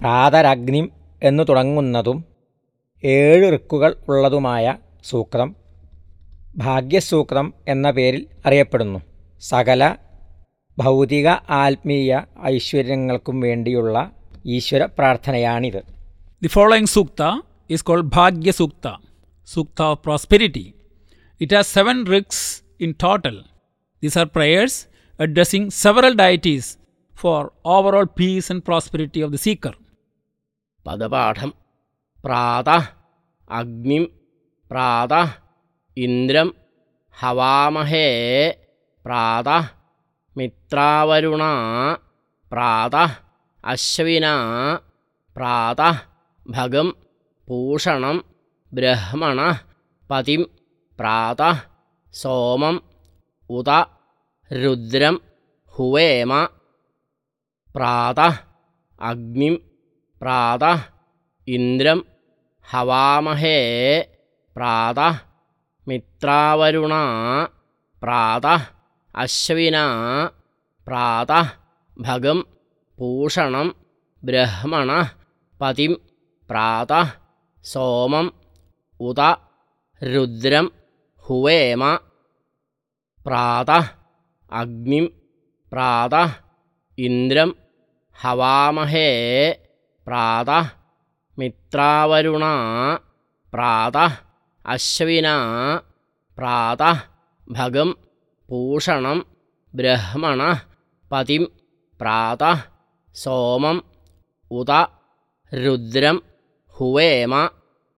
പ്രാതരഗ്നിം എന്നു തുടങ്ങുന്നതും ഏഴ് ഋക്കുകൾ ഉള്ളതുമായ സൂക്തം ഭാഗ്യസൂക്തം എന്ന പേരിൽ അറിയപ്പെടുന്നു സകല ഭൗതിക ആത്മീയ ഐശ്വര്യങ്ങൾക്കും വേണ്ടിയുള്ള ഈശ്വര പ്രാർത്ഥനയാണിത് following sukta is called Bhagya Sukta, Sukta of prosperity. It has seven rigs in total. These are prayers addressing several deities for overall peace and prosperity of the seeker. പദപാഠം. പ്രാത അഗ്നിം പ്രാത ഇന്ദ്രം ഹവാമഹേ പ്രാത മിത്രാവരുണ പ്രാത അശ്വിന പ്രാത ഭഗം പൂഷണം ബ്രഹ്മണ പതിം പ്രാത സോമം ഉത രുദ്രം ഹുവേമ പ്രാത അഗ്നിം പ്രാത ഇന്ദ്രം ഹവാമഹേ പ്രാത മിത്രാവരുണ പ്രാത അശ്വിന പ്രാത ഭഗം പൂഷണം ബ്രഹ്മണ പതിം പ്രാത സോമം ഉത രുദ്രം ഹുവേമ പ്രാത അഗ്നിം പ്രാത ഇന്ദ്രം ഹവാമഹേ പ്രാത മിത്രാവരുണ പ്രാത അശ്വിന പ്രാത ഭഗം പൂഷണം ബ്രഹ്മണ പതിം പ്രാത സോമം ഉത രുദ്രം ഹുവേമ